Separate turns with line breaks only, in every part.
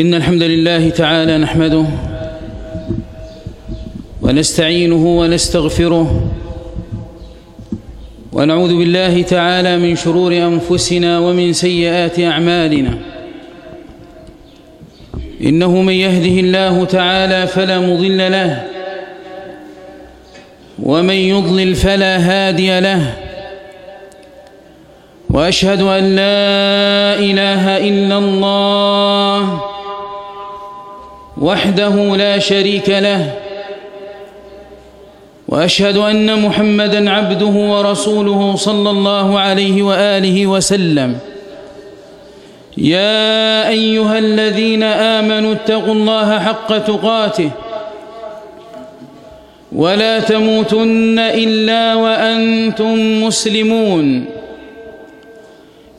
إن الحمد لله تعالى نحمده ونستعينه ونستغفره ونعوذ بالله تعالى من شرور أنفسنا ومن سيئات أعمالنا. إنه من يهده الله تعالى فلا مضل له ومن يضلل فلا هادي له وأشهد أن لا إله إلا الله وحده لا شريك له وأشهد أن محمدا عبده ورسوله صلى الله عليه وآله وسلم. يا أيها الذين آمنوا اتقوا الله حق تقاته ولا تموتن إلا وأنتم مسلمون.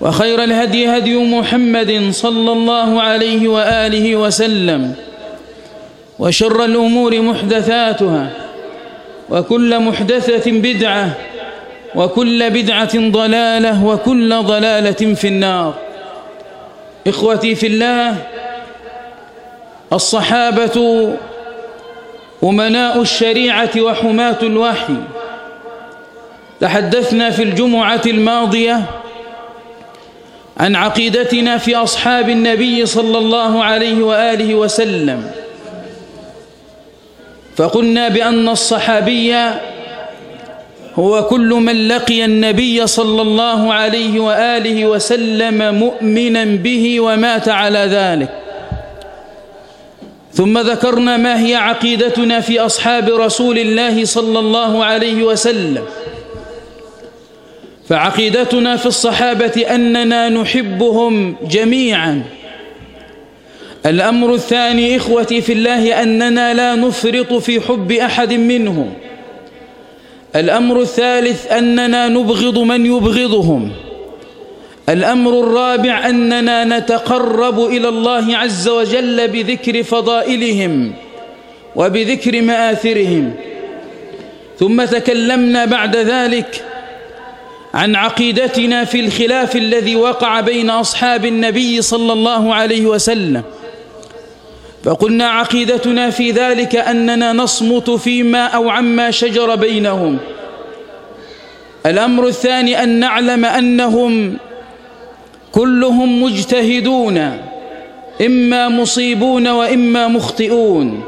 وخير الهدي هدي محمد صلى الله عليه وآله وسلم وشر الأمور محدثاتها وكل محدثة بدعة وكل بدعة ضلالة وكل ضلالة في النار. إخوتي في الله الصحابة أمناء الشريعة وحماة الوحي. تحدثنا في الجمعة الماضية عن عقيدتنا في أصحاب النبي صلى الله عليه وآله وسلم. فقلنا بأن الصحابي هو كل من لقي النبي صلى الله عليه وآله وسلم مؤمنا به ومات على ذلك. ثم ذكرنا ما هي عقيدتنا في أصحاب رسول الله صلى الله عليه وسلم. فعقيدتنا في الصحابة أننا نحبهم جميعا. الأمر الثاني إخوتي في الله أننا لا نفرط في حب أحد منهم. الأمر الثالث أننا نبغض من يبغضهم. الأمر الرابع أننا نتقرب إلى الله عز وجل بذكر فضائلهم وبذكر مآثرهم. ثم تكلمنا بعد ذلك عن عقيدتنا في الخلاف الذي وقع بين أصحاب النبي صلى الله عليه وسلم. فقلنا عقيدتنا في ذلك أننا نصمت فيما أو عما شجر بينهم. الأمر الثاني أن نعلم أنهم كلهم مجتهدون إما مصيبون وإما مخطئون.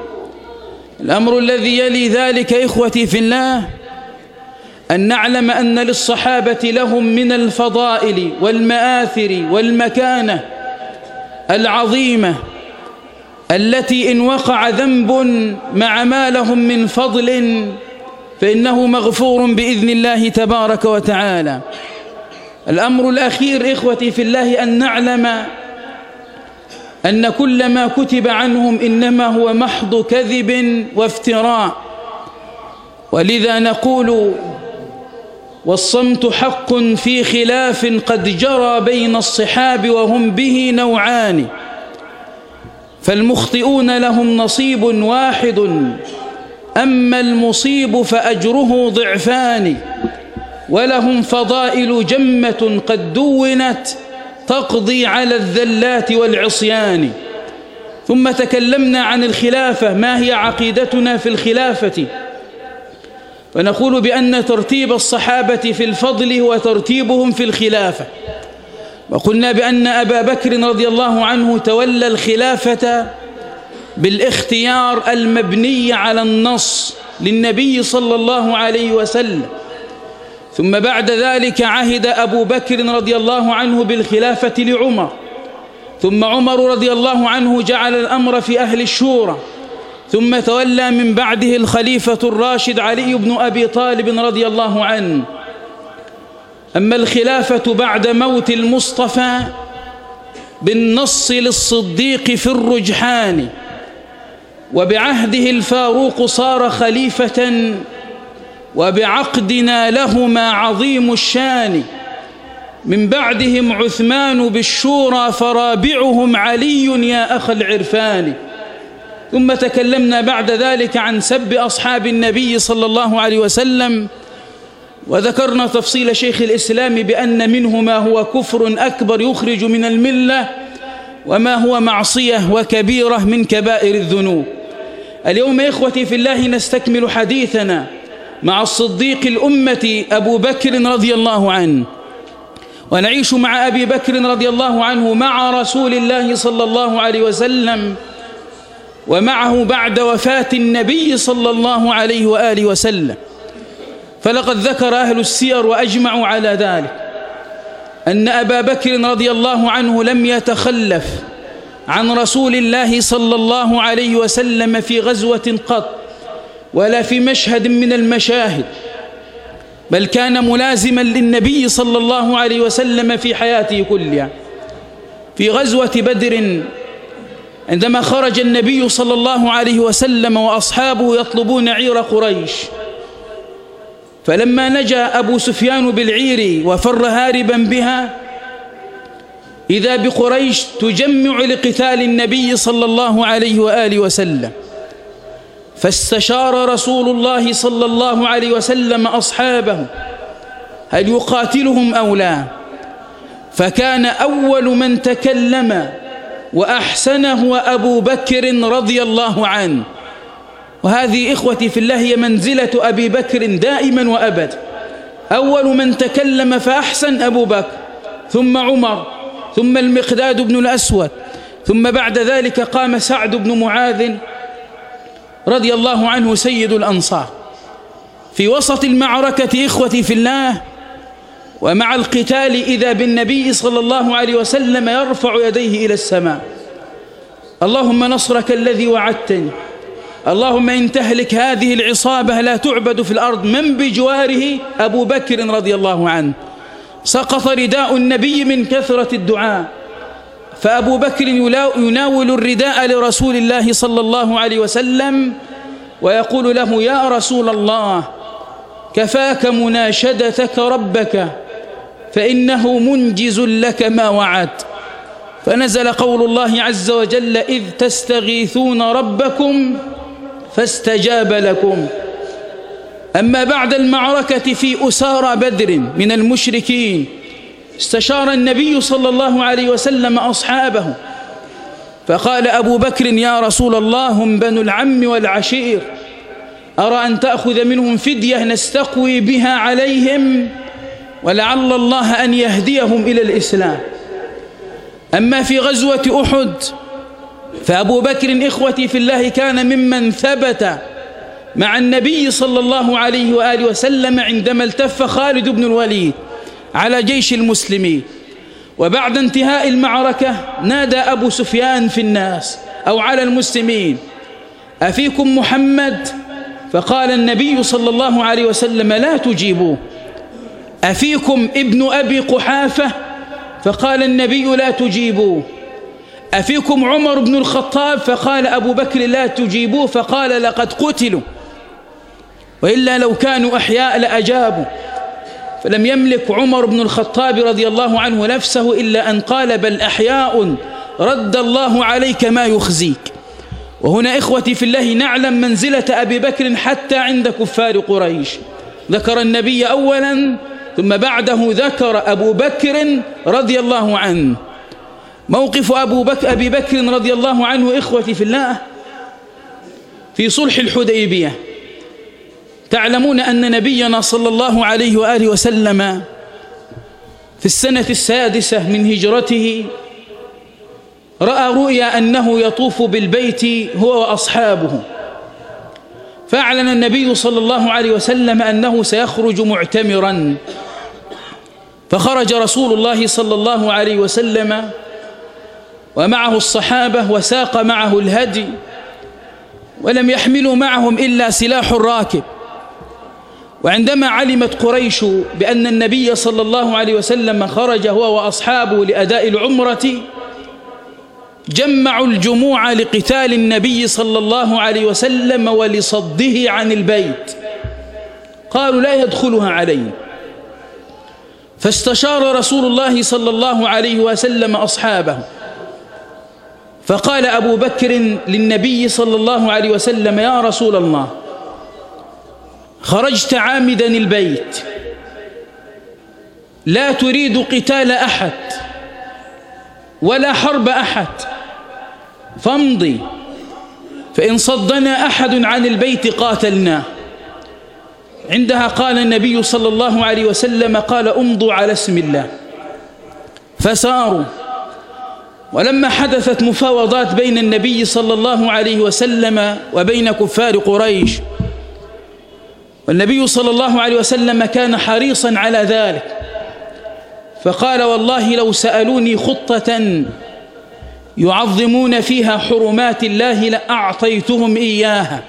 الأمر الذي يلي ذلك إخوتي في الله أن نعلم أن للصحابة لهم من الفضائل والمآثر والمكانة العظيمة التي إن وقع ذنب مع ما لهم من فضل فإنه مغفور بإذن الله تبارك وتعالى. الأمر الأخير إخوتي في الله أن نعلم أن كل ما كتب عنهم إنما هو محض كذب وافتراء. ولذا نقول والصمت حق في خلاف قد جرى بين الصحاب وهم به نوعان. فالمخطئون لهم نصيب واحد أما المصيب فأجره ضعفان. ولهم فضائل جمة قد دونت تقضي على الذلات والعصيان. ثم تكلمنا عن الخلافة ما هي عقيدتنا في الخلافة؟ فنقول بأن ترتيب الصحابة في الفضل هو ترتيبهم في الخلافة. وقلنا بأن أبا بكر رضي الله عنه تولى الخلافة بالاختيار المبني على النص للنبي صلى الله عليه وسلم. ثم بعد ذلك عهد أبو بكر رضي الله عنه بالخلافة لعمر. ثم عمر رضي الله عنه جعل الأمر في أهل الشورى. ثم تولى من بعده الخليفة الراشد علي بن أبي طالب رضي الله عنه. أما الخلافة بعد موت المصطفى بالنص للصديق في الرجحان وبعهده الفاروق صار خليفة وبعقدنا لهما عظيم الشان. من بعدهم عثمان بالشورى فرابعهم علي يا أخ العرفان. ثم تكلمنا بعد ذلك عن سب أصحاب النبي صلى الله عليه وسلم وذكرنا تفصيل شيخ الإسلام بأن منه ما هو كفر أكبر يخرج من الملة وما هو معصية وكبيرة من كبائر الذنوب. اليوم إخوتي في الله نستكمل حديثنا مع الصديق الأمة أبو بكر رضي الله عنه. ونعيش مع أبي بكر رضي الله عنه مع رسول الله صلى الله عليه وسلم. ومعه بعد وفاة النبي صلى الله عليه وآله وسلم. فلقد ذكر أهل السير وأجمعوا على ذلك. أن أبا بكر رضي الله عنه لم يتخلف عن رسول الله صلى الله عليه وسلم في غزوة قط ولا في مشهد من المشاهد بل كان ملازما للنبي صلى الله عليه وسلم في حياته كلها. في غزوة بدر عندما خرج النبي صلى الله عليه وسلم وأصحابه يطلبون عير قريش فلما نجا أبو سفيان بالعير وفر هاربا بها إذا بقريش تجمع لقتال النبي صلى الله عليه وآله وسلم. فاستشار رسول الله صلى الله عليه وسلم أصحابه هل يقاتلهم أو لا؟ فكان أول من تكلم وأحسنه أبو بكر رضي الله عنه. وهذه إخوتي في الله هي منزلة أبي بكر دائما وأبدا أول من تكلم فأحسن أبو بكر ثم عمر ثم المقداد بن الأسود ثم بعد ذلك قام سعد بن معاذ رضي الله عنه سيد الأنصار. في وسط المعركة إخوتي في الله ومع القتال إذا بالنبي صلى الله عليه وسلم يرفع يديه إلى السماء. اللهم نصرك الذي وعدتني. اللهم إن تهلك هذه العصابة لا تعبد في الأرض من بجواره أبو بكر رضي الله عنه. سقط رداء النبي من كثرة الدعاء. فأبو بكر يناول الرداء لرسول الله صلى الله عليه وسلم ويقول له يا رسول الله كفاك مناشدتك ربك. فإنه منجز لك ما وعد. فنزل قول الله عز وجل إذ تستغيثون ربكم فاستجاب لكم. أما بعد المعركة في أسارى بدر من المشركين استشار النبي صلى الله عليه وسلم أصحابه فقال أبو بكر يا رسول الله هم بنو العم والعشير أرى أن تأخذ منهم فدية نستقوي بها عليهم؟ ولعل الله أن يهديهم إلى الإسلام. أما في غزوة أحد فأبو بكر إخوتي في الله كان ممن ثبت مع النبي صلى الله عليه وآله وسلم عندما التف خالد بن الوليد على جيش المسلمين. وبعد انتهاء المعركة نادى أبو سفيان في الناس أو على المسلمين أفيكم محمد؟ فقال النبي صلى الله عليه وسلم لا تجيبوه. أفيكم ابن أبي قحافة؟ فقال النبي لا تجيبوه. أفيكم عمر بن الخطاب؟ فقال أبو بكر لا تجيبوه فقال لقد قتلوا. وإلا لو كانوا أحياء لأجابوا. فلم يملك عمر بن الخطاب رضي الله عنه نفسه إلا أن قال بل أحياء رد الله عليك ما يخزيك. وهنا إخوتي في الله نعلم منزلة أبي بكر حتى عند كفار قريش. ذكر النبي أولا ثم بعده ذكر أبو بكر رضي الله عنه. موقف أبو بكر أبي بكر رضي الله عنه إخوتي في الله في صلح الحديبية. تعلمون أن نبينا صلى الله عليه وآله وسلم في السنة السادسة من هجرته رأى رؤيا أنه يطوف بالبيت هو وأصحابه. فأعلن النبي صلى الله عليه وسلم أنه سيخرج معتمرا. فخرج رسول الله صلى الله عليه وسلم ومعه الصحابة وساق معه الهدي ولم يحملوا معهم إلا سلاح الراكب. وعندما علمت قريش بأن النبي صلى الله عليه وسلم خرج هو وأصحابه لأداء العمرة جمعوا الجموع لقتال النبي صلى الله عليه وسلم ولصده عن البيت. قالوا لا يدخلها عليه. فاستشار رسول الله صلى الله عليه وسلم أصحابه. فقال أبو بكر للنبي صلى الله عليه وسلم يا رسول الله خرجت عامدا البيت. لا تريد قتال أحد ولا حرب أحد. فامضي. فإن صدنا أحد عن البيت قاتلناه عندها قال النبي صلى الله عليه وسلم قال امضوا على اسم الله. فساروا. ولما حدثت مفاوضات بين النبي صلى الله عليه وسلم وبين كفار قريش والنبي صلى الله عليه وسلم كان حريصا على ذلك. فقال والله لو سألوني خطة يعظمون فيها حرمات الله لأعطيتهم إياها.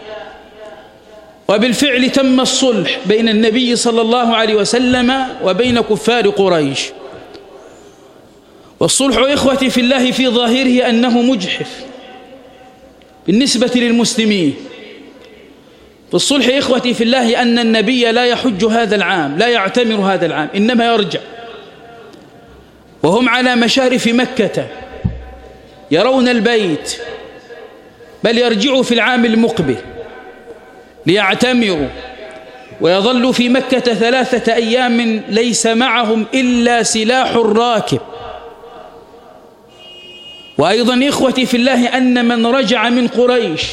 وبالفعل تم الصلح بين النبي صلى الله عليه وسلم وبين كفار قريش. والصلح إخوتي في الله في ظاهره أنه مجحف بالنسبة للمسلمين. في الصلح إخوتي في الله أن النبي لا يحج هذا العام لا يعتمر هذا العام إنما يرجع. وهم على مشارف مكة. يرون البيت بل يرجعوا في العام المقبل ليعتمروا ويظلوا في مكة ثلاثة أيام ليس معهم إلا سلاح الراكب وأيضا إخوتي في الله أن من رجع من قريش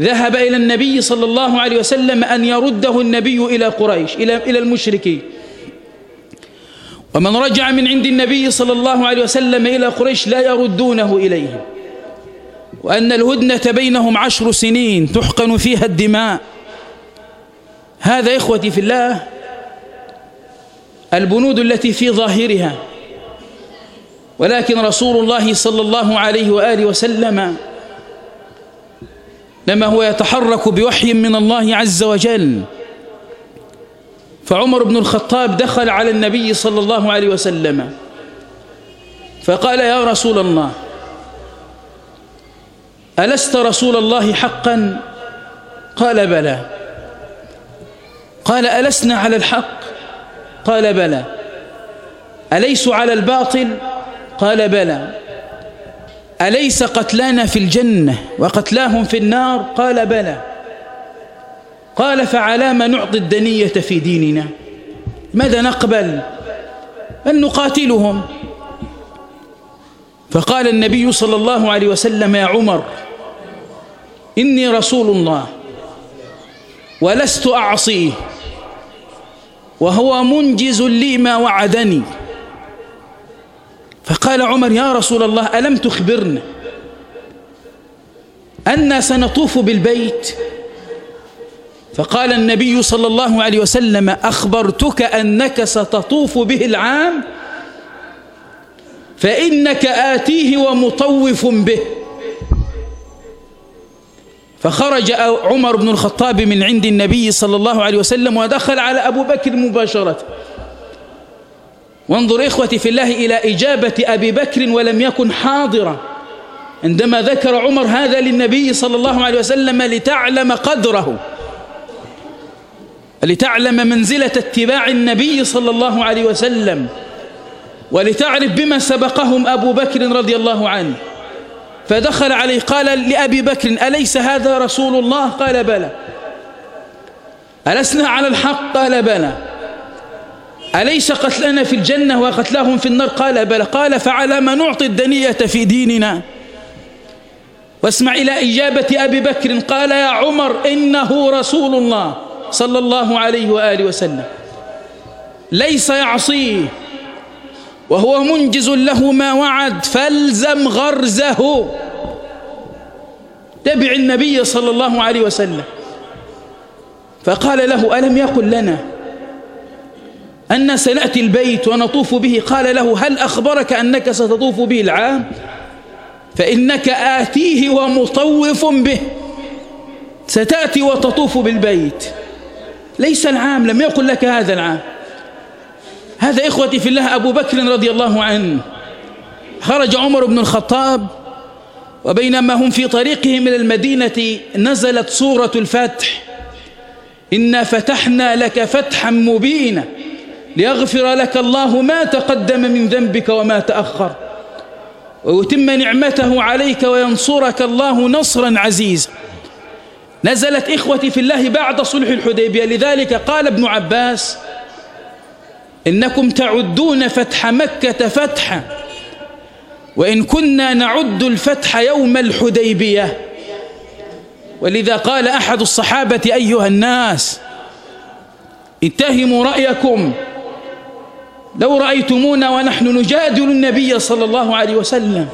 ذهب إلى النبي صلى الله عليه وسلم أن يرده النبي إلى قريش إلى إلى المشركين. ومن رجع من عند النبي صلى الله عليه وسلم إلى قريش لا يردونه إليهم وأن الهدنة بينهم عشر سنين تحقن فيها الدماء. هذا إخوتي في الله البنود التي في ظاهرها. ولكن رسول الله صلى الله عليه وآله وسلم لما هو يتحرك بوحي من الله عز وجل فعمر بن الخطاب دخل على النبي صلى الله عليه وسلم فقال يا رسول الله ألست رسول الله حقا؟ قال بلى. قال ألسنا على الحق؟ قال بلى. أليس على الباطل؟ قال بلى. أليس قتلانا في الجنة وقتلاهم في النار؟ قال بلى. قال فعلى ما نعطي الدنية في ديننا. ماذا نقبل؟ أن نقاتلهم. فقال النبي صلى الله عليه وسلم يا عمر إني رسول الله ولست أعصيه وهو منجز لي ما وعدني. فقال عمر يا رسول الله ألم تخبرنا أنا سنطوف بالبيت؟ فقال النبي صلى الله عليه وسلم أخبرتك أنك ستطوف به العام؟ فإنك آتيه ومطوف به. فخرج عمر بن الخطاب من عند النبي صلى الله عليه وسلم ودخل على أبو بكر مباشرة. وانظر إخوتي في الله إلى إجابة أبي بكر ولم يكن حاضرا. عندما ذكر عمر هذا للنبي صلى الله عليه وسلم لتعلم قدره. لتعلم منزلة اتباع النبي صلى الله عليه وسلم ولتعرف بما سبقهم أبو بكر رضي الله عنه. فدخل عليه قال لأبي بكر أليس هذا رسول الله؟ قال بلى. ألسنا على الحق؟ قال بلى. أليس قتلنا في الجنة وقتلاهم في النار؟ قال بلى. قال فعلى ما نعطي الدنية في ديننا. واسمع إلى إجابة أبي بكر قال يا عمر إنه رسول الله. صلى الله عليه وآله وسلم. ليس يعصيه. وهو منجز له ما وعد. فالزم غرزه. تبع النبي صلى الله عليه وسلم. فقال له ألم يقل لنا أن سنأتي البيت ونطوف به؟ قال له هل أخبرك أنك ستطوف به العام؟ فإنك آتيه ومطوف به. ستأتي وتطوف بالبيت. ليس العام لم يقل لك هذا العام. هذا إخوتي في الله أبو بكر رضي الله عنه. خرج عمر بن الخطاب وبينما هم في طريقهم إلى المدينة نزلت سورة الفتح. إنا فتحنا لك فتحا مبينا ليغفر لك الله ما تقدم من ذنبك وما تأخر. ويتم نعمته عليك وينصرك الله نصرا عزيزا. نزلت إخوتي في الله بعد صلح الحديبية. لذلك قال ابن عباس إنكم تعدون فتح مكة فتحا وإن كنا نعد الفتح يوم الحديبية. ولذا قال أحد الصحابة أيها الناس اتهموا رأيكم. لو رأيتمونا ونحن نجادل النبي صلى الله عليه وسلم.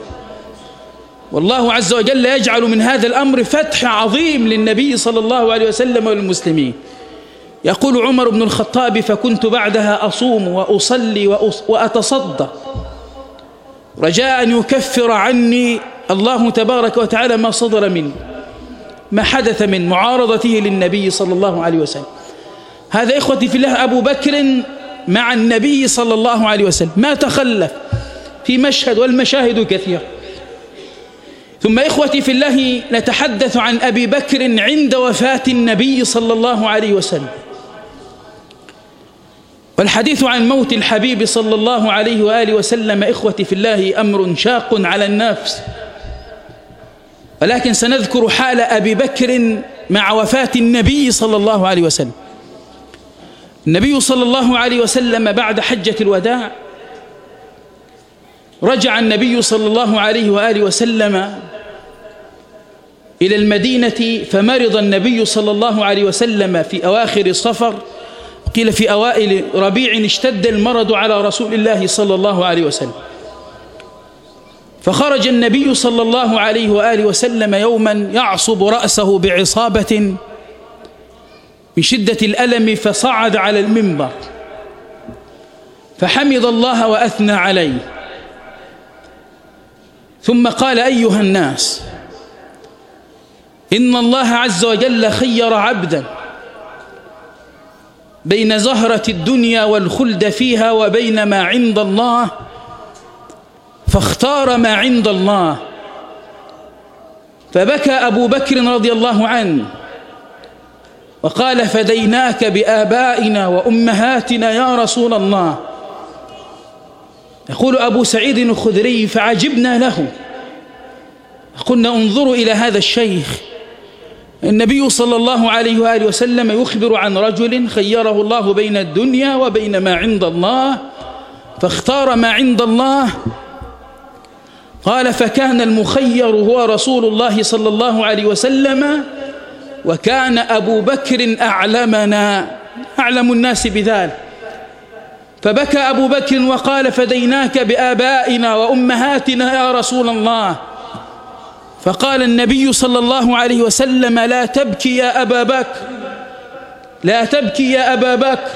والله عز وجل يجعل من هذا الأمر فتح عظيم للنبي صلى الله عليه وسلم والمسلمين. يقول عمر بن الخطاب فكنت بعدها أصوم وأصلي وأتصدق رجاء أن يكفر عني الله تبارك وتعالى ما صدر مني ما حدث من معارضته للنبي صلى الله عليه وسلم. هذا إخوتي في الله أبو بكر مع النبي صلى الله عليه وسلم. ما تخلف في مشهد والمشاهد كثيرة. ثم إخوتي في الله نتحدث عن أبي بكر عند وفاة النبي صلى الله عليه وسلم. والحديث عن موت الحبيب صلى الله عليه وآله وسلم إخوتي في الله أمر شاق على النفس. ولكن سنذكر حال أبي بكر مع وفاة النبي صلى الله عليه وسلم. النبي صلى الله عليه وسلم بعد حجة الوداع رجع النبي صلى الله عليه وآله وسلم إلى المدينة فمرض النبي صلى الله عليه وسلم في أواخر الصفر. قيل في أوائل ربيع اشتد المرض على رسول الله صلى الله عليه وسلم. فخرج النبي صلى الله عليه وآله وسلم يوما يعصب رأسه بعصابة من شدة الألم فصعد على المنبر. فحمد الله وأثنى عليه. ثم قال أيها الناس إن الله عز وجل خير عبدا بين زهرة الدنيا والخلد فيها وبين ما عند الله فاختار ما عند الله. فبكى أبو بكر رضي الله عنه وقال فديناك بآبائنا وأمهاتنا يا رسول الله. يقول أبو سعيد الخدري فعجبنا له. قلنا انظروا إلى هذا الشيخ. النبي صلى الله عليه وآله وسلم يخبر عن رجل خيره الله بين الدنيا وبين ما عند الله فاختار ما عند الله. قال فكان المخير هو رسول الله صلى الله عليه وسلم وكان أبو بكر أعلمنا أعلم الناس بذلك. فبكى أبو بكر وقال فديناك بآبائنا وأمهاتنا يا رسول الله. فقال النبي صلى الله عليه وسلم لا تبكي يا أبا بكر لا تبكي يا أبا بكر.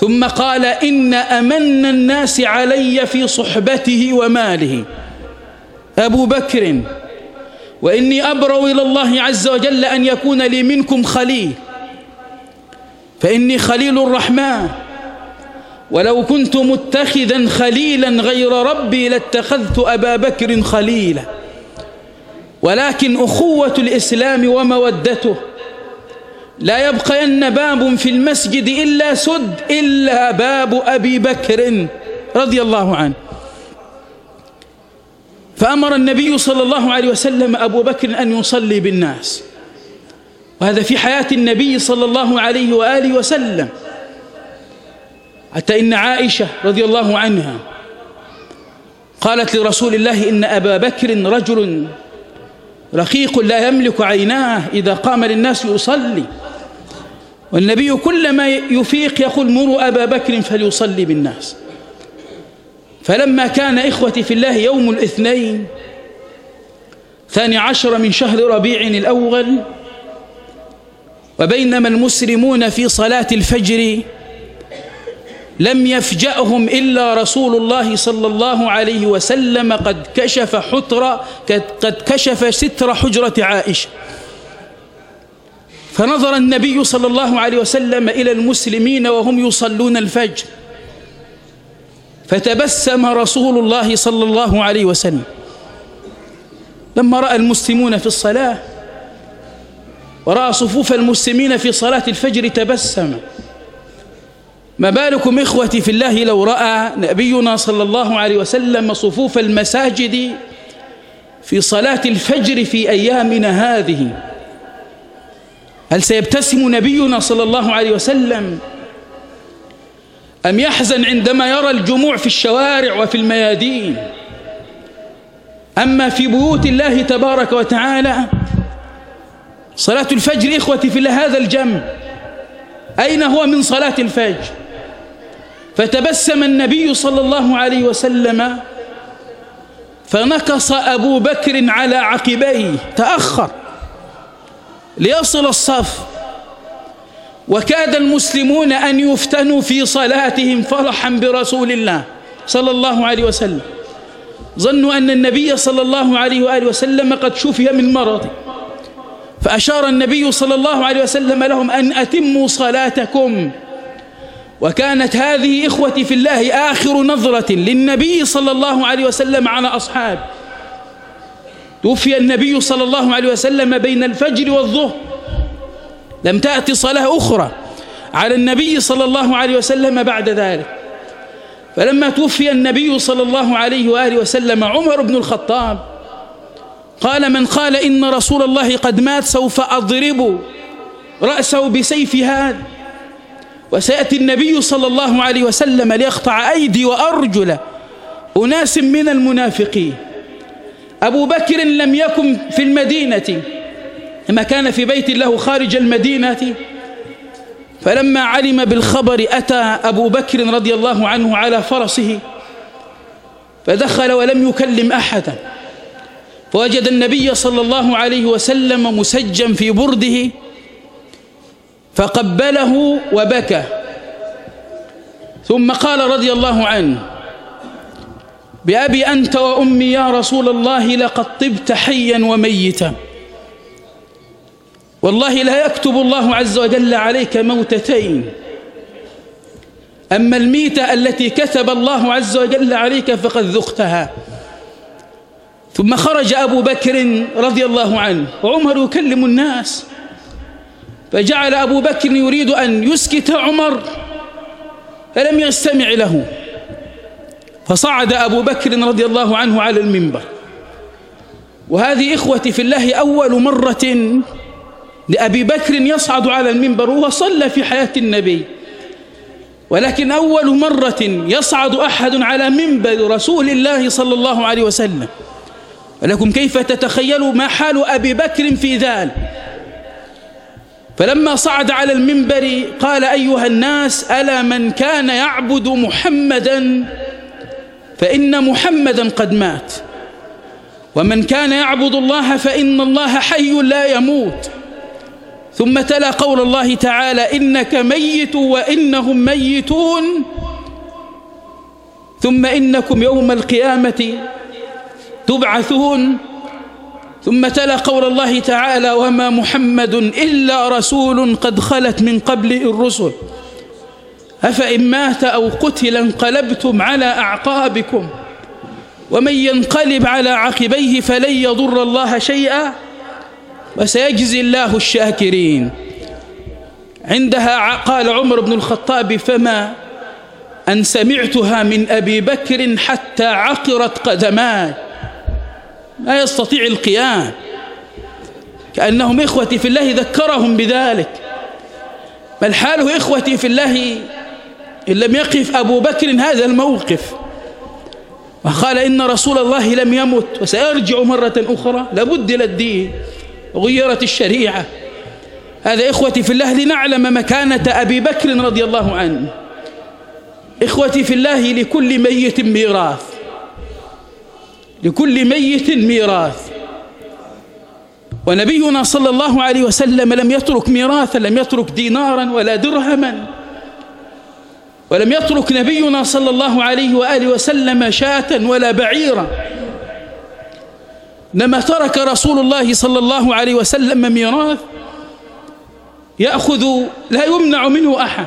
ثم قال إن أمن الناس علي في صحبته وماله. أبو بكر وإني أبرو إلى الله عز وجل أن يكون لي منكم خليل. فإني خليل الرحمن. ولو كنت متخذا خليلا غير ربي لاتخذت أبا بكر خليلا. ولكن أخوة الإسلام ومودته لا يبقين باب في المسجد إلا سد إلا باب أبي بكر رضي الله عنه. فأمر النبي صلى الله عليه وسلم أبو بكر أن يصلي بالناس. وهذا في حياة النبي صلى الله عليه وآله وسلم. حتى إن عائشة رضي الله عنها قالت لرسول الله إن أبا بكر رجل رقيق لا يملك عيناه إذا قام للناس يصلي والنبي كلما يفيق يقول مروا أبا بكر فليصلي بالناس. فلما كان إخوتي في الله يوم الاثنين ثاني عشر من شهر ربيع الأول وبينما المسلمون في صلاة الفجر لم يفجأهم إلا رسول الله صلى الله عليه وسلم قد كشف حتر قد كشف ستر حجرة عائشة. فنظر النبي صلى الله عليه وسلم إلى المسلمين وهم يصلون الفجر. فتبسم رسول الله صلى الله عليه وسلم. لما رأى المسلمون في الصلاة ورأى صفوف المسلمين في صلاة الفجر تبسم. ما بالكم إخوتي في الله لو رأى نبينا صلى الله عليه وسلم صفوف المساجد في صلاة الفجر في أيامنا هذه؟ هل سيبتسم نبينا صلى الله عليه وسلم أم يحزن عندما يرى الجموع في الشوارع وفي الميادين؟ أما في بيوت الله تبارك وتعالى صلاة الفجر إخوتي في هذا الجمع أين هو من صلاة الفجر؟ فتبسم النبي صلى الله عليه وسلم فنكص أبو بكر على عقبيه تأخر ليصل الصف. وكاد المسلمون أن يفتنوا في صلاتهم فرحا برسول الله صلى الله عليه وسلم. ظنوا أن النبي صلى الله عليه وآله وسلم قد شفي من مرض. فأشار النبي صلى الله عليه وسلم لهم أن أتموا صلاتكم. وكانت هذه إخوتي في الله آخر نظرة للنبي صلى الله عليه وسلم على أصحابه توفي النبي صلى الله عليه وسلم بين الفجر والظهر. لم تأتي صلاة أخرى على النبي صلى الله عليه وسلم بعد ذلك. فلما توفي النبي صلى الله عليه وآله وسلم عمر بن الخطاب قال من قال إن رسول الله قد مات سوف أضرب رأسه بسيف هذا. وسيأتي النبي صلى الله عليه وسلم ليقطع أيدي وأرجل أناس من المنافقين. أبو بكر لم يكن في المدينة لما كان في بيت له خارج المدينة فلما علم بالخبر أتى أبو بكر رضي الله عنه على فرسه فدخل ولم يكلم أحدا. فوجد النبي صلى الله عليه وسلم مسجا في برده فقبله وبكى. ثم قال رضي الله عنه بأبي أنت وأمي يا رسول الله لقد طبت حيا وميتا. والله لا يكتب الله عز وجل عليك موتتين. أما الميتة التي كتب الله عز وجل عليك فقد ذقتها. ثم خرج أبو بكر رضي الله عنه وعمر يكلم الناس. فجعل أبو بكر يريد أن يسكت عمر فلم يستمع له. فصعد أبو بكر رضي الله عنه على المنبر. وهذه إخوتي في الله أول مرة لأبي بكر يصعد على المنبر وهو صلى في حياة النبي. ولكن أول مرة يصعد أحد على منبر رسول الله صلى الله عليه وسلم. ولكم كيف تتخيلوا ما حال أبي بكر في ذلك؟ فلما صعد على المنبر قال أيها الناس ألا من كان يعبد محمدا؟ فإن محمدا قد مات. ومن كان يعبد الله فإن الله حي لا يموت. ثم تلا قول الله تعالى إنك ميت وإنهم ميتون. ثم إنكم يوم القيامة تبعثون. ثم تلا قول الله تعالى وما محمد إلا رسول قد خلت من قبله الرسل. أفإن مات أو قتل انقلبتم على أعقابكم ومن ينقلب على عقبيه فلن يضر الله شيئا وسيجزي الله الشاكرين. عندها قال عمر بن الخطاب فما أن سمعتها من أبي بكر حتى عقرت قدماي لا يستطيع القيام. كأنهم إخوتي في الله ذكرهم بذلك. بل حاله إخوتي في الله إن لم يقف أبو بكر هذا الموقف؟ وقال إن رسول الله لم يمت وسيرجع مرة أخرى. لبدل الدين. وغيرت الشريعة. هذا إخوتي في الله لنعلم مكانة أبي بكر رضي الله عنه. إخوتي في الله لكل ميت ميراث. لكل ميت ميراث. ونبينا صلى الله عليه وسلم لم يترك ميراثا لم يترك دينارا ولا درهما. ولم يترك نبينا صلى الله عليه وآله وسلم شاة ولا بعيرا. لما ترك رسول الله صلى الله عليه وسلم ميراث يأخذ لا يمنع منه أحد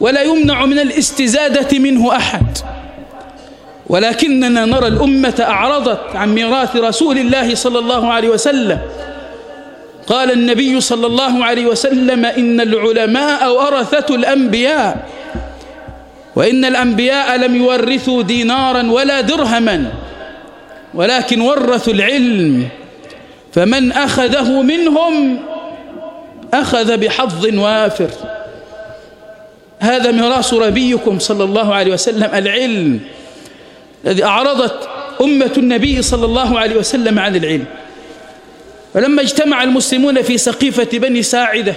ولا يمنع من الاستزادة منه أحد. ولكننا نرى الأمة أعرضت عن ميراث رسول الله صلى الله عليه وسلم. قال النبي صلى الله عليه وسلم إن العلماء ورثة الأنبياء وإن الأنبياء لم يورثوا دينارا ولا درهما ولكن ورثوا العلم فمن أخذه منهم أخذ بحظ وافر. هذا ميراث نبيكم صلى الله عليه وسلم العلم. الذي أعرضت أمة النبي صلى الله عليه وسلم عن العلم. فلما اجتمع المسلمون في سقيفة بني ساعدة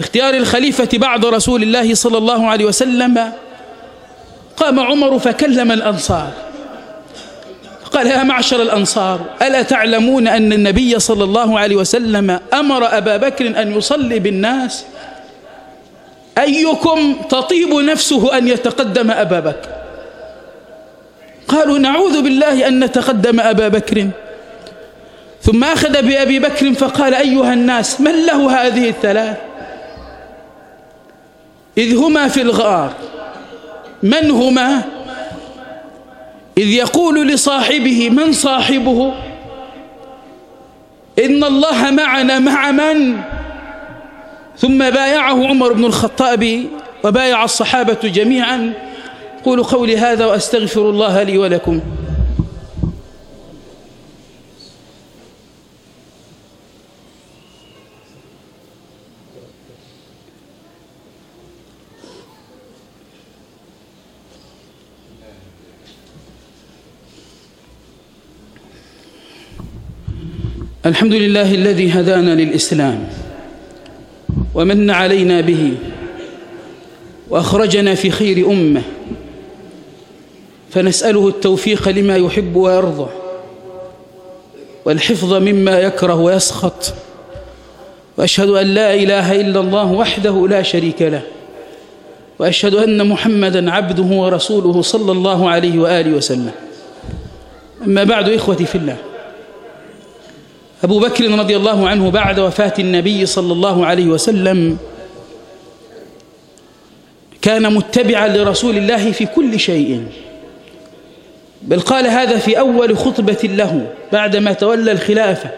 اختيار الخليفة بعد رسول الله صلى الله عليه وسلم قام عمر فكلم الأنصار. قال يا معشر الأنصار ألا تعلمون أن النبي صلى الله عليه وسلم أمر أبا بكر أن يصلي بالناس؟ أيكم تطيب نفسه أن يتقدم أبا بكر؟ قالوا نعوذ بالله أن نتقدم أبا بكر. ثم أخذ بأبي بكر فقال أيها الناس من له هذه الثلاث؟ إذ هما في الغار. من هما؟ إذ يقول لصاحبه من صاحبه؟ إن الله معنا مع من؟ ثم بايعه عمر بن الخطاب وبايع الصحابة جميعا. قولوا قولي هذا وأستغفر الله لي ولكم. الحمد لله الذي هدانا للإسلام ومن علينا به وأخرجنا في خير أمة فنسأله التوفيق لما يحب ويرضى والحفظ مما يكره ويسخط وأشهد أن لا إله إلا الله وحده لا شريك له وأشهد أن محمدا عبده ورسوله صلى الله عليه وآله وسلم. أما بعد إخوتي في الله أبو بكر رضي الله عنه بعد وفاة النبي صلى الله عليه وسلم كان متبعا لرسول الله في كل شيء. بل قال هذا في أول خطبة له بعدما تولى الخلافة.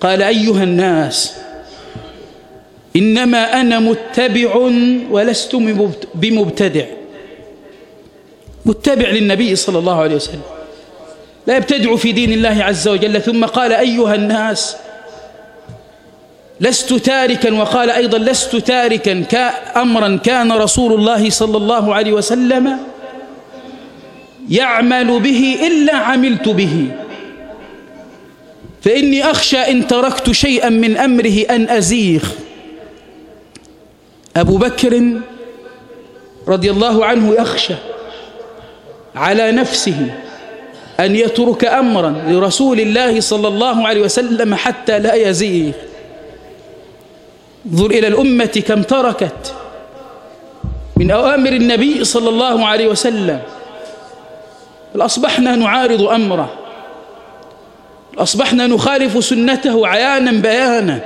قال أيها الناس إنما أنا متبع ولست بمبتدع. متبع للنبي صلى الله عليه وسلم. لا يبتدع في دين الله عز وجل. ثم قال أيها الناس لست تاركا. وقال أيضا لست تاركا أمرا كان رسول الله صلى الله عليه وسلم يعمل به إلا عملت به. فإني أخشى إن تركت شيئا من أمره أن أزيغ. أبو بكر رضي الله عنه يخشى على نفسه أن يترك أمرا لرسول الله صلى الله عليه وسلم حتى لا يزيغ. انظر إلى الأمة كم تركت من أوامر النبي صلى الله عليه وسلم. أصبحنا نعارض أمره. أصبحنا نخالف سنته عيانا بيانا.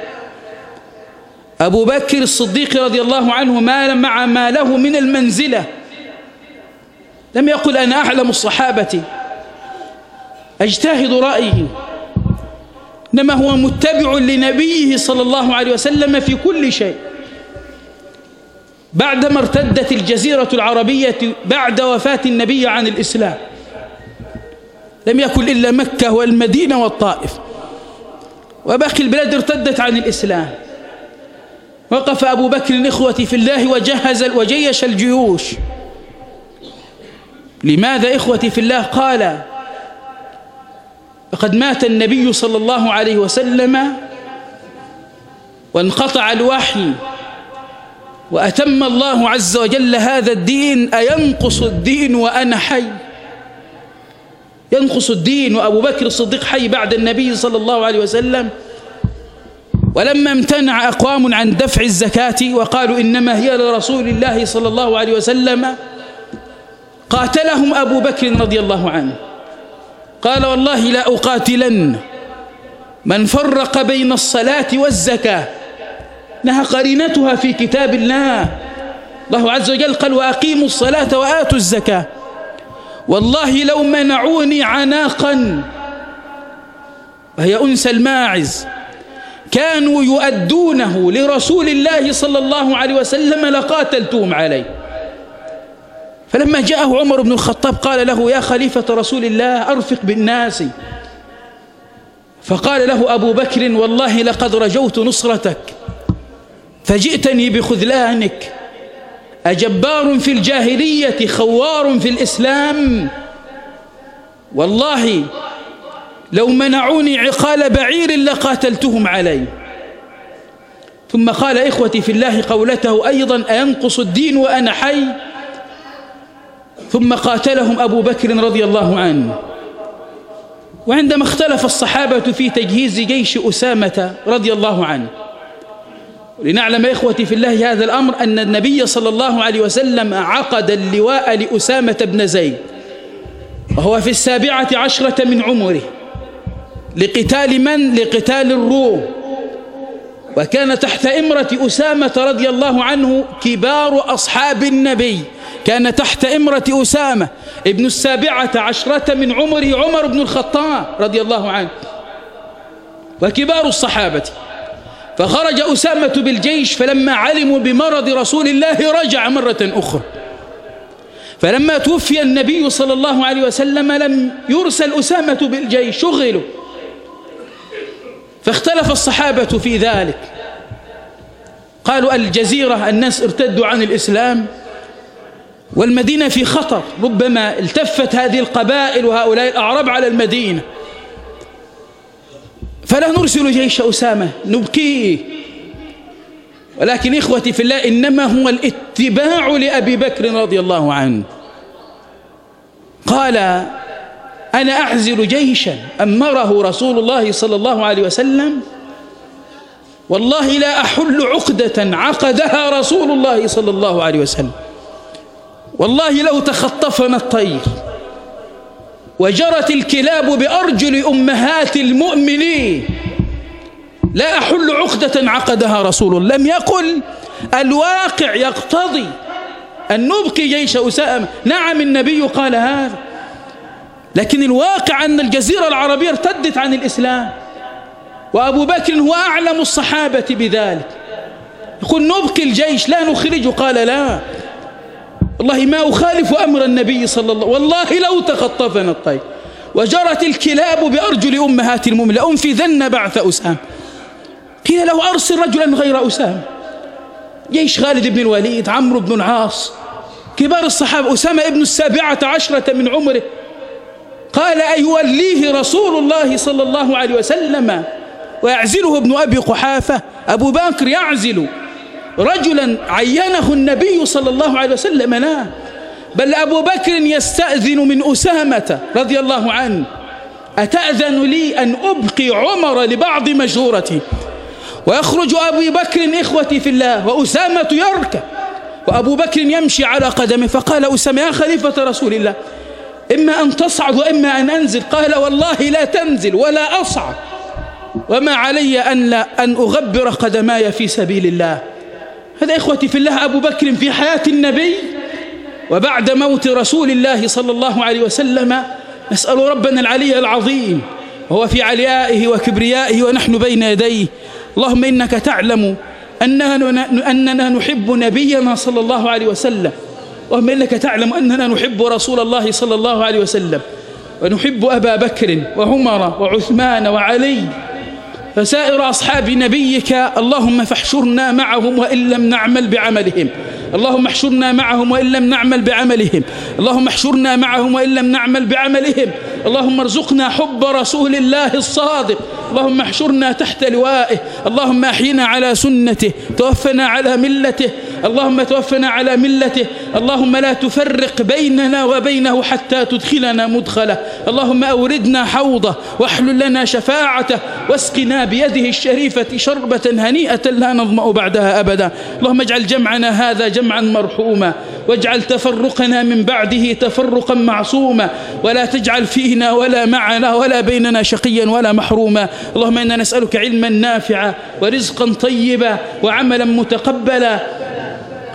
أبو بكر الصديق رضي الله عنه ما مع ما له من المنزلة. لم يقل أنا أعلم الصحابة. أجتهد رأيه. إنما هو متبع لنبيه صلى الله عليه وسلم في كل شيء. بعدما ارتدت الجزيرة العربية بعد وفاة النبي عن الإسلام. لم يكن إلا مكة والمدينة والطائف. وباقي البلاد ارتدت عن الإسلام. وقف أبو بكر إخوتي في الله وجهز وجيش الجيوش. لماذا إخوتي في الله؟ قال فقد مات النبي صلى الله عليه وسلم وانقطع الوحي وأتم الله عز وجل هذا الدين أينقص الدين وأنا حي؟ ينقص الدين وأبو بكر الصديق حي بعد النبي صلى الله عليه وسلم. ولما امتنع أقوام عن دفع الزكاة وقالوا إنما هي لرسول الله صلى الله عليه وسلم قاتلهم أبو بكر رضي الله عنه. قال والله لا أقاتلن. من فرق بين الصلاة والزكاة. انها قرينتها في كتاب الله. الله عز وجل قال وأقيموا الصلاة وآتوا الزكاة. والله لو منعوني عناقا وهي أنثى الماعز كانوا يؤدونه لرسول الله صلى الله عليه وسلم لقاتلتهم عليه. فلما جاءه عمر بن الخطاب قال له يا خليفة رسول الله أرفق بالناس. فقال له أبو بكر والله لقد رجوت نصرتك فجئتني بخذلانك. أجبار في الجاهلية خوار في الإسلام. والله لو منعوني عقال بعير لقاتلتهم علي. ثم قال إخوتي في الله قولته أيضا أينقص الدين وأنا حي؟ ثم قاتلهم أبو بكر رضي الله عنه. وعندما اختلف الصحابة في تجهيز جيش أسامة رضي الله عنه لنعلم إخوتي في الله هذا الأمر أن النبي صلى الله عليه وسلم عقد اللواء لأسامة بن زيد وهو في السابعة عشرة من عمره لقتال من؟ لقتال الروم. وكان تحت إمرة أسامة رضي الله عنه كبار أصحاب النبي. كان تحت إمرة أسامة ابن السابعة عشرة من عمره عمر بن الخطاب رضي الله عنه وكبار الصحابة. فخرج أسامة بالجيش فلما علموا بمرض رسول الله رجع مرة أخرى. فلما توفي النبي صلى الله عليه وسلم لم يرسل أسامة بالجيش شغلوا. فاختلف الصحابة في ذلك. قالوا الجزيرة الناس ارتدوا عن الإسلام والمدينة في خطر ربما التفت هذه القبائل وهؤلاء الأعراب على المدينة. فلا نرسل جيش أسامة نبكيه ولكن إخوتي في الله إنما هو الاتباع لأبي بكر رضي الله عنه. قال أنا أعزل جيشا أمره رسول الله صلى الله عليه وسلم. والله لا أحل عقدة عقدها رسول الله صلى الله عليه وسلم. والله لو تخطفنا الطير. وجرت الكلاب بأرجل أمهات المؤمنين. لا أحل عقدة عقدها رسول الله. لم يقل الواقع يقتضي أن نبقي جيش أسامة. نعم النبي قال هذا. لكن الواقع أن الجزيرة العربية ارتدت عن الإسلام. وأبو بكر هو أعلم الصحابة بذلك. يقول نبقي الجيش لا نخرجه قال لا. والله ما أخالف أمر النبي صلى الله والله لو تخطفنا الطير. وجرت الكلاب بأرجل أمهات المؤمنين. لأنفذن بعث أسام قيل له أرسل رجلا غير أسام جيش خالد بن الوليد عمرو بن العاص. كبار الصحابة. أسامة ابن السابعة عشرة من عمره. قال أيوليه رسول الله صلى الله عليه وسلم ويعزله ابن أبي قحافة. أبو بكر يعزل. رجلا عينه النبي صلى الله عليه وسلم لا. بل أبو بكر يستأذن من أسامة رضي الله عنه أتأذن لي أن أبقي عمر لبعض مجهورتي ويخرج أبو بكر إخوتي في الله وأسامة يركب وأبو بكر يمشي على قدمه فقال أسامة يا خليفة رسول الله إما أن تصعد وإما أن أنزل. قال والله لا تنزل ولا أصعد وما علي أن, لا أن أغبر قدماي في سبيل الله. هذا إخوتي في الله أبو بكر في حياة النبي وبعد موت رسول الله صلى الله عليه وسلم نسأل ربنا العلي العظيم وهو في عليائه وكبريائه ونحن بين يديه اللهم إنك تعلم أننا, أننا نحب نبينا صلى الله عليه وسلم اللهم إنك تعلم أننا نحب رسول الله صلى الله عليه وسلم ونحب أبا بكر وعمر وعثمان وعلي فسائر أصحاب نبيك اللهم فاحشرنا معهم وإن لم نعمل بعملهم. اللهم احشرنا معهم وإن لم نعمل بعملهم. اللهم احشرنا معهم وإن لم نعمل بعملهم. اللهم ارزقنا حب رسول الله الصادق. اللهم احشرنا تحت لوائه. اللهم أحينا على سنته. توفنا على ملته. اللهم توفنا على ملته. اللهم لا تفرق بيننا وبينه حتى تدخلنا مدخله. اللهم أوردنا حوضه واحلل لنا شفاعته واسقنا بيده الشريفة شربة هنيئة لا نظمأ بعدها أبدا. اللهم اجعل جمعنا هذا جمعا مرحوما. واجعل تفرقنا من بعده تفرقا معصوما. ولا تجعل فينا ولا معنا ولا بيننا شقيا ولا محروما. اللهم إنا نسألك علما نافعا ورزقا طيبا وعملا متقبلا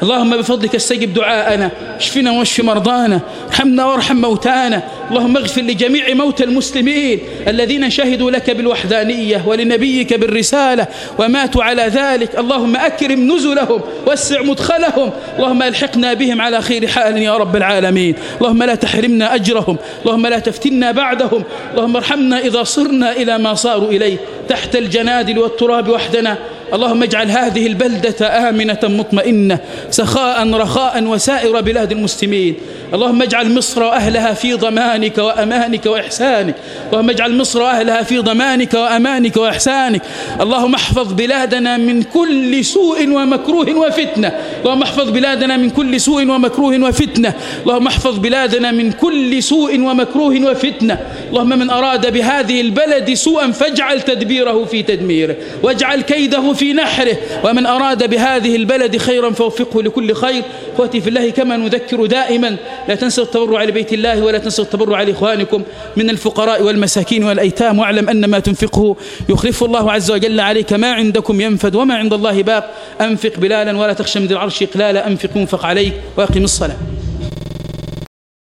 اللهم بفضلك استجب دعاءنا اشفنا واشف مرضانا ارحمنا وارحم موتانا اللهم اغفر لجميع موتى المسلمين الذين شهدوا لك بالوحدانية ولنبيك بالرسالة وماتوا على ذلك. اللهم أكرم نزلهم واسع مدخلهم. اللهم ألحقنا بهم على خير حال يا رب العالمين. اللهم لا تحرمنا أجرهم. اللهم لا تفتنا بعدهم. اللهم ارحمنا إذا صرنا إلى ما صاروا إليه تحت الجنادل والتراب وحدنا. اللهم اجعل هذه البلدة آمنة مطمئنة سخاء رخاء وسائر بلاد المسلمين. اللهم اجعل مصر وأهلها في ضمانك وأمانك وإحسانك. اللهم اجعل مصر وأهلها في ضمانك وأمانك وإحسانك. اللهم احفظ بلادنا من كل سوء ومكروه وفتنة. اللهم احفظ بلادنا من كل سوء ومكروه وفتنة. اللهم احفظ بلادنا من كل سوء ومكروه وفتنة. اللهم من أراد بهذه البلد سوءا فاجعل تدبيره في تدميره. واجعل كيده في في نحره ومن أراد بهذه البلد خيرا فوفقه لكل خير. إخوتي في الله كما نذكر دائما لا تنسوا التبرع لبيت الله ولا تنسوا التبرع لإخوانكم من الفقراء والمساكين والأيتام واعلم أن ما تنفقه يخلفه الله عز وجل عليك. ما عندكم ينفد وما عند الله باق. أنفق بلالا ولا تخشى من العرش إقلالا. أنفق ينفق عليك وأقم الصلاة.